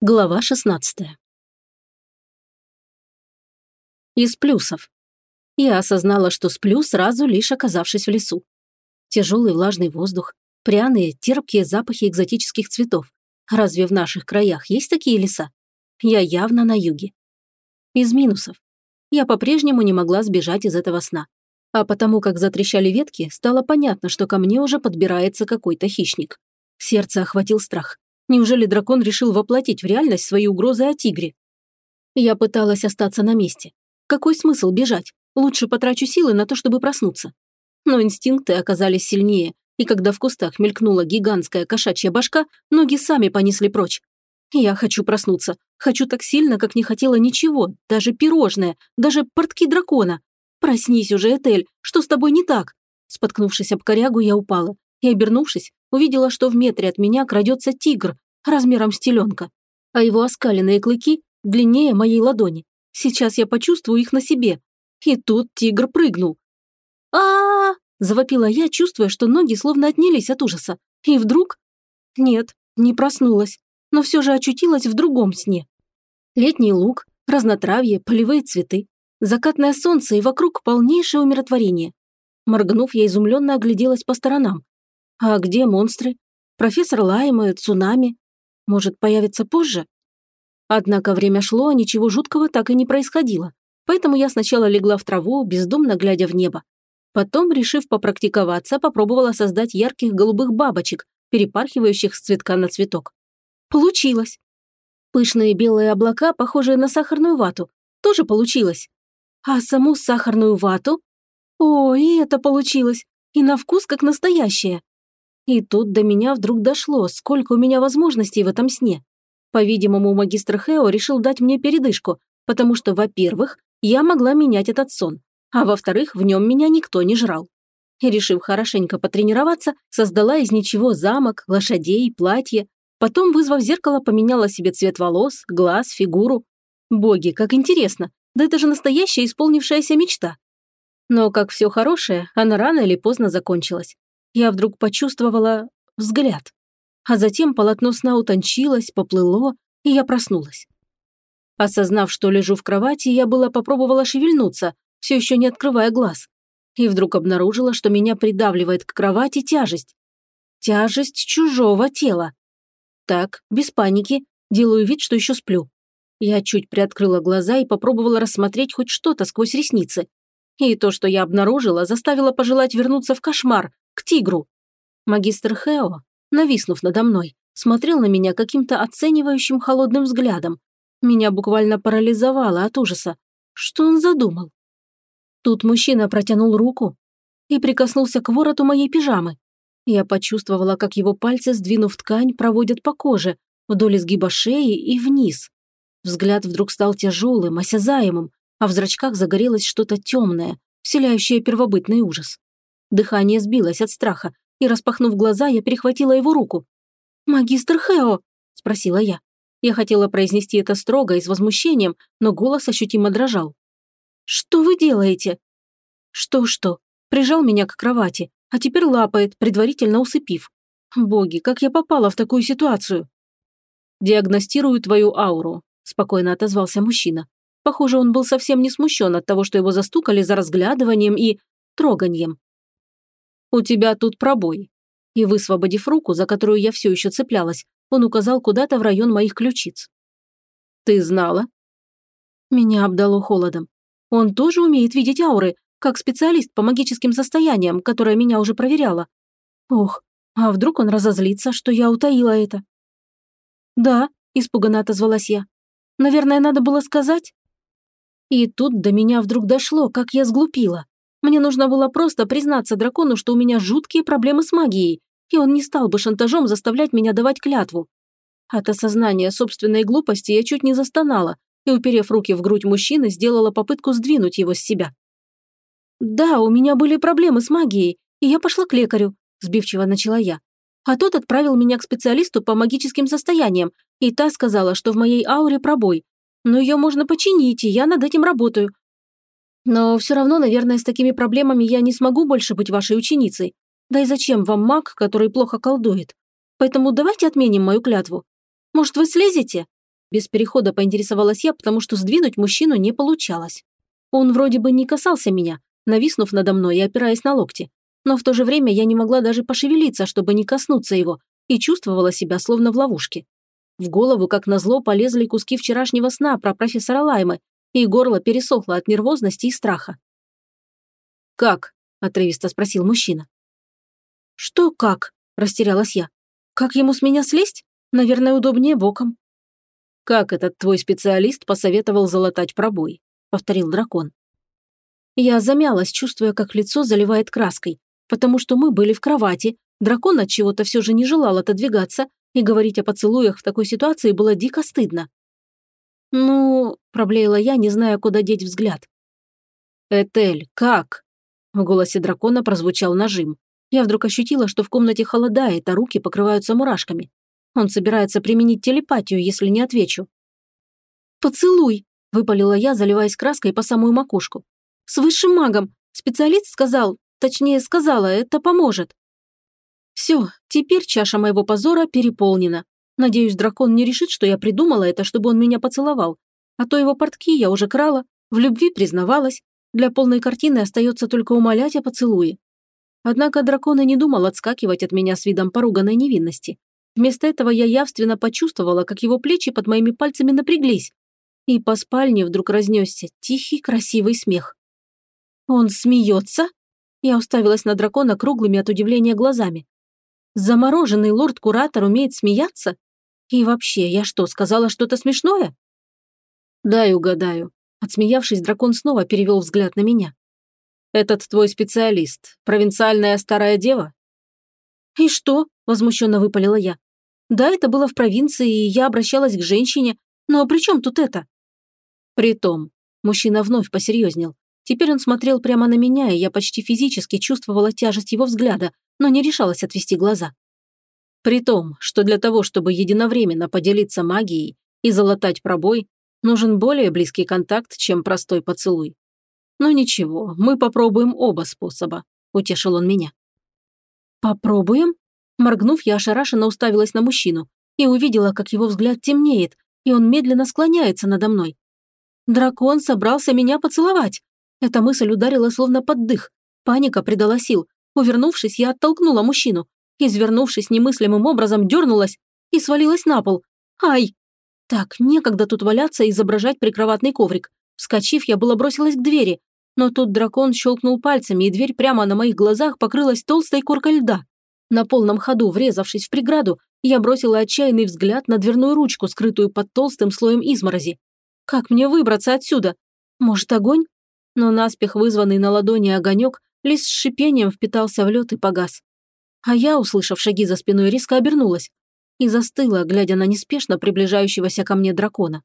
Глава 16. Из плюсов. Я осознала, что сплю сразу, лишь оказавшись в лесу. Тяжелый влажный воздух, пряные, терпкие запахи экзотических цветов. Разве в наших краях есть такие леса? Я явно на юге. Из минусов. Я по-прежнему не могла сбежать из этого сна. А потому как затрещали ветки, стало понятно, что ко мне уже подбирается какой-то хищник. Сердце охватил страх. Неужели дракон решил воплотить в реальность свои угрозы о тигре? Я пыталась остаться на месте. Какой смысл бежать? Лучше потрачу силы на то, чтобы проснуться. Но инстинкты оказались сильнее, и когда в кустах мелькнула гигантская кошачья башка, ноги сами понесли прочь. Я хочу проснуться. Хочу так сильно, как не хотела ничего, даже пирожное, даже портки дракона. Проснись уже, Этель, что с тобой не так? Споткнувшись об корягу, я упала и, обернувшись, увидела, что в метре от меня крадется тигр размером с теленка, а его оскаленные клыки длиннее моей ладони. Сейчас я почувствую их на себе. И тут тигр прыгнул. а, -а, завопила я, чувствуя, что ноги словно отнялись от ужаса. И вдруг... Нет, не проснулась, но все же очутилась в другом сне. Летний луг, разнотравье, полевые цветы, закатное солнце и вокруг полнейшее умиротворение. Моргнув, я изумленно огляделась по сторонам. А где монстры? Профессор Лайма, цунами? Может, появится позже? Однако время шло, а ничего жуткого так и не происходило. Поэтому я сначала легла в траву, бездумно глядя в небо. Потом, решив попрактиковаться, попробовала создать ярких голубых бабочек, перепархивающих с цветка на цветок. Получилось. Пышные белые облака, похожие на сахарную вату, тоже получилось. А саму сахарную вату? О, и это получилось. И на вкус как настоящее. И тут до меня вдруг дошло, сколько у меня возможностей в этом сне. По-видимому, магистр Хео решил дать мне передышку, потому что, во-первых, я могла менять этот сон, а во-вторых, в нем меня никто не жрал. Решив хорошенько потренироваться, создала из ничего замок, лошадей, платье, потом, вызвав зеркало, поменяла себе цвет волос, глаз, фигуру. Боги, как интересно, да это же настоящая исполнившаяся мечта. Но, как все хорошее, она рано или поздно закончилась я вдруг почувствовала взгляд. А затем полотно сна утончилось, поплыло, и я проснулась. Осознав, что лежу в кровати, я была попробовала шевельнуться, все еще не открывая глаз. И вдруг обнаружила, что меня придавливает к кровати тяжесть. Тяжесть чужого тела. Так, без паники, делаю вид, что еще сплю. Я чуть приоткрыла глаза и попробовала рассмотреть хоть что-то сквозь ресницы. И то, что я обнаружила, заставило пожелать вернуться в кошмар, к тигру. Магистр Хео, нависнув надо мной, смотрел на меня каким-то оценивающим холодным взглядом. Меня буквально парализовало от ужаса. Что он задумал? Тут мужчина протянул руку и прикоснулся к вороту моей пижамы. Я почувствовала, как его пальцы, сдвинув ткань, проводят по коже, вдоль изгиба шеи и вниз. Взгляд вдруг стал тяжелым, осязаемым, а в зрачках загорелось что-то темное, вселяющее первобытный ужас. Дыхание сбилось от страха, и, распахнув глаза, я перехватила его руку. «Магистр Хео?» – спросила я. Я хотела произнести это строго и с возмущением, но голос ощутимо дрожал. «Что вы делаете?» «Что-что?» Прижал меня к кровати, а теперь лапает, предварительно усыпив. «Боги, как я попала в такую ситуацию?» «Диагностирую твою ауру», – спокойно отозвался мужчина. Похоже, он был совсем не смущен от того, что его застукали за разглядыванием и троганием. «У тебя тут пробой». И, высвободив руку, за которую я все еще цеплялась, он указал куда-то в район моих ключиц. «Ты знала?» Меня обдало холодом. Он тоже умеет видеть ауры, как специалист по магическим состояниям, которая меня уже проверяла. Ох, а вдруг он разозлится, что я утаила это? «Да», – испуганно отозвалась я. «Наверное, надо было сказать?» И тут до меня вдруг дошло, как я сглупила. Мне нужно было просто признаться дракону, что у меня жуткие проблемы с магией, и он не стал бы шантажом заставлять меня давать клятву. От осознания собственной глупости я чуть не застонала и, уперев руки в грудь мужчины, сделала попытку сдвинуть его с себя. «Да, у меня были проблемы с магией, и я пошла к лекарю», – сбивчиво начала я. А тот отправил меня к специалисту по магическим состояниям, и та сказала, что в моей ауре пробой. Но ее можно починить, и я над этим работаю. Но все равно, наверное, с такими проблемами я не смогу больше быть вашей ученицей. Да и зачем вам маг, который плохо колдует? Поэтому давайте отменим мою клятву. Может, вы слезете? Без перехода поинтересовалась я, потому что сдвинуть мужчину не получалось. Он вроде бы не касался меня, нависнув надо мной и опираясь на локти. Но в то же время я не могла даже пошевелиться, чтобы не коснуться его, и чувствовала себя словно в ловушке. В голову, как назло, полезли куски вчерашнего сна про профессора Лаймы, и горло пересохло от нервозности и страха. «Как?» – отрывисто спросил мужчина. «Что как?» – растерялась я. «Как ему с меня слезть? Наверное, удобнее боком». «Как этот твой специалист посоветовал залатать пробой?» – повторил дракон. Я замялась, чувствуя, как лицо заливает краской, потому что мы были в кровати, дракон от чего-то все же не желал отодвигаться, и говорить о поцелуях в такой ситуации было дико стыдно. «Ну...» – проблеяла я, не зная, куда деть взгляд. «Этель, как?» В голосе дракона прозвучал нажим. Я вдруг ощутила, что в комнате холодает, а руки покрываются мурашками. Он собирается применить телепатию, если не отвечу. «Поцелуй!» – выпалила я, заливаясь краской по самую макушку. «С высшим магом! Специалист сказал, точнее сказала, это поможет!» Все, теперь чаша моего позора переполнена. Надеюсь, дракон не решит, что я придумала это, чтобы он меня поцеловал. А то его портки я уже крала, в любви признавалась. Для полной картины остается только умолять о поцелуе. Однако дракон и не думал отскакивать от меня с видом поруганной невинности. Вместо этого я явственно почувствовала, как его плечи под моими пальцами напряглись. И по спальне вдруг разнесся тихий, красивый смех. «Он смеется?» Я уставилась на дракона круглыми от удивления глазами. «Замороженный лорд-куратор умеет смеяться? И вообще, я что, сказала что-то смешное?» «Дай угадаю». Отсмеявшись, дракон снова перевел взгляд на меня. «Этот твой специалист, провинциальная старая дева?» «И что?» – возмущенно выпалила я. «Да, это было в провинции, и я обращалась к женщине, но при чем тут это?» «Притом», – мужчина вновь посерьезнел. Теперь он смотрел прямо на меня, и я почти физически чувствовала тяжесть его взгляда, но не решалась отвести глаза. При том, что для того, чтобы единовременно поделиться магией и залатать пробой, нужен более близкий контакт, чем простой поцелуй. Но ничего, мы попробуем оба способа, утешил он меня. Попробуем? Моргнув, я ошарашенно уставилась на мужчину и увидела, как его взгляд темнеет, и он медленно склоняется надо мной. Дракон собрался меня поцеловать. Эта мысль ударила словно под дых. Паника придала сил. Увернувшись, я оттолкнула мужчину, извернувшись немыслимым образом, дернулась и свалилась на пол. Ай! Так, некогда тут валяться и изображать прикроватный коврик. Вскочив, я была бросилась к двери, но тут дракон щелкнул пальцами, и дверь прямо на моих глазах покрылась толстой коркой льда. На полном ходу, врезавшись в преграду, я бросила отчаянный взгляд на дверную ручку, скрытую под толстым слоем изморози. Как мне выбраться отсюда? Может, огонь? Но наспех вызванный на ладони огонек лишь с шипением впитался в лед и погас. А я, услышав шаги за спиной, резко обернулась и застыла, глядя на неспешно приближающегося ко мне дракона.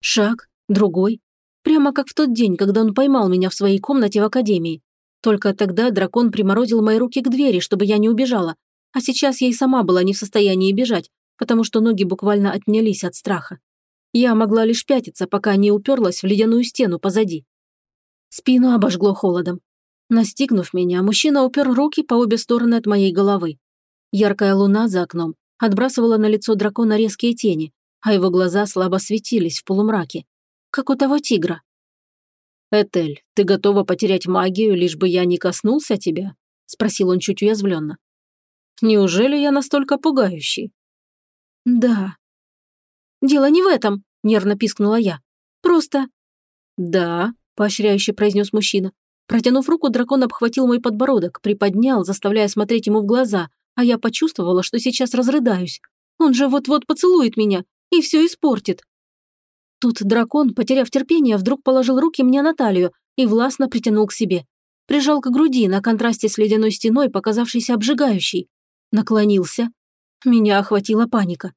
Шаг, другой. Прямо как в тот день, когда он поймал меня в своей комнате в академии. Только тогда дракон приморозил мои руки к двери, чтобы я не убежала. А сейчас я и сама была не в состоянии бежать, потому что ноги буквально отнялись от страха. Я могла лишь пятиться, пока не уперлась в ледяную стену позади. Спину обожгло холодом. Настигнув меня, мужчина упер руки по обе стороны от моей головы. Яркая луна за окном отбрасывала на лицо дракона резкие тени, а его глаза слабо светились в полумраке, как у того тигра. «Этель, ты готова потерять магию, лишь бы я не коснулся тебя?» – спросил он чуть уязвленно. «Неужели я настолько пугающий?» «Да». «Дело не в этом», – нервно пискнула я. «Просто...» «Да», – поощряюще произнес мужчина. Протянув руку, дракон обхватил мой подбородок, приподнял, заставляя смотреть ему в глаза, а я почувствовала, что сейчас разрыдаюсь. Он же вот-вот поцелует меня и все испортит. Тут дракон, потеряв терпение, вдруг положил руки мне на талию и властно притянул к себе. Прижал к груди на контрасте с ледяной стеной, показавшейся обжигающей. Наклонился. Меня охватила паника.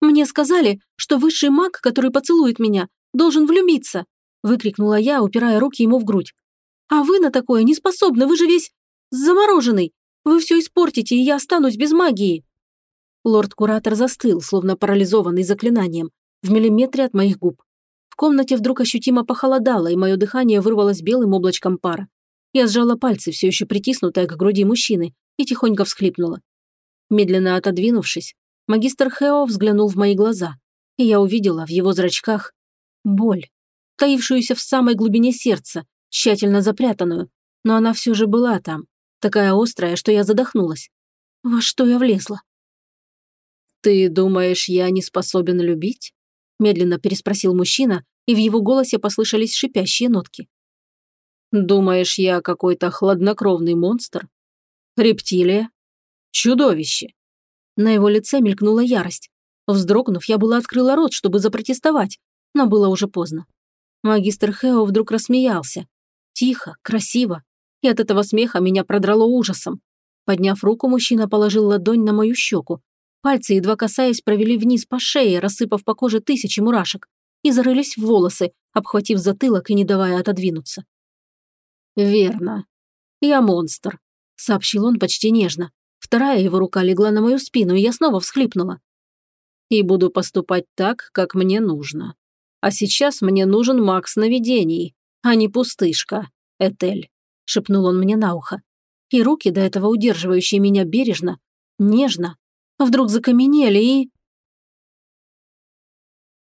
«Мне сказали, что высший маг, который поцелует меня, должен влюбиться!» выкрикнула я, упирая руки ему в грудь. А вы на такое не способны, вы же весь замороженный. Вы все испортите, и я останусь без магии». Лорд-куратор застыл, словно парализованный заклинанием, в миллиметре от моих губ. В комнате вдруг ощутимо похолодало, и мое дыхание вырвалось белым облачком пара. Я сжала пальцы, все еще притиснутая к груди мужчины, и тихонько всхлипнула. Медленно отодвинувшись, магистр Хео взглянул в мои глаза, и я увидела в его зрачках боль, таившуюся в самой глубине сердца, тщательно запрятанную, но она все же была там, такая острая, что я задохнулась. Во что я влезла? «Ты думаешь, я не способен любить?» медленно переспросил мужчина, и в его голосе послышались шипящие нотки. «Думаешь, я какой-то хладнокровный монстр? Рептилия? Чудовище?» На его лице мелькнула ярость. Вздрогнув, я была открыла рот, чтобы запротестовать, но было уже поздно. Магистр Хео вдруг рассмеялся. Тихо, красиво. И от этого смеха меня продрало ужасом. Подняв руку, мужчина положил ладонь на мою щеку. Пальцы, едва касаясь, провели вниз по шее, рассыпав по коже тысячи мурашек, и зарылись в волосы, обхватив затылок и не давая отодвинуться. «Верно. Я монстр», — сообщил он почти нежно. Вторая его рука легла на мою спину, и я снова всхлипнула. «И буду поступать так, как мне нужно. А сейчас мне нужен маг сновидений, а не пустышка, Этель», — шепнул он мне на ухо. И руки, до этого удерживающие меня бережно, нежно, вдруг закаменели и...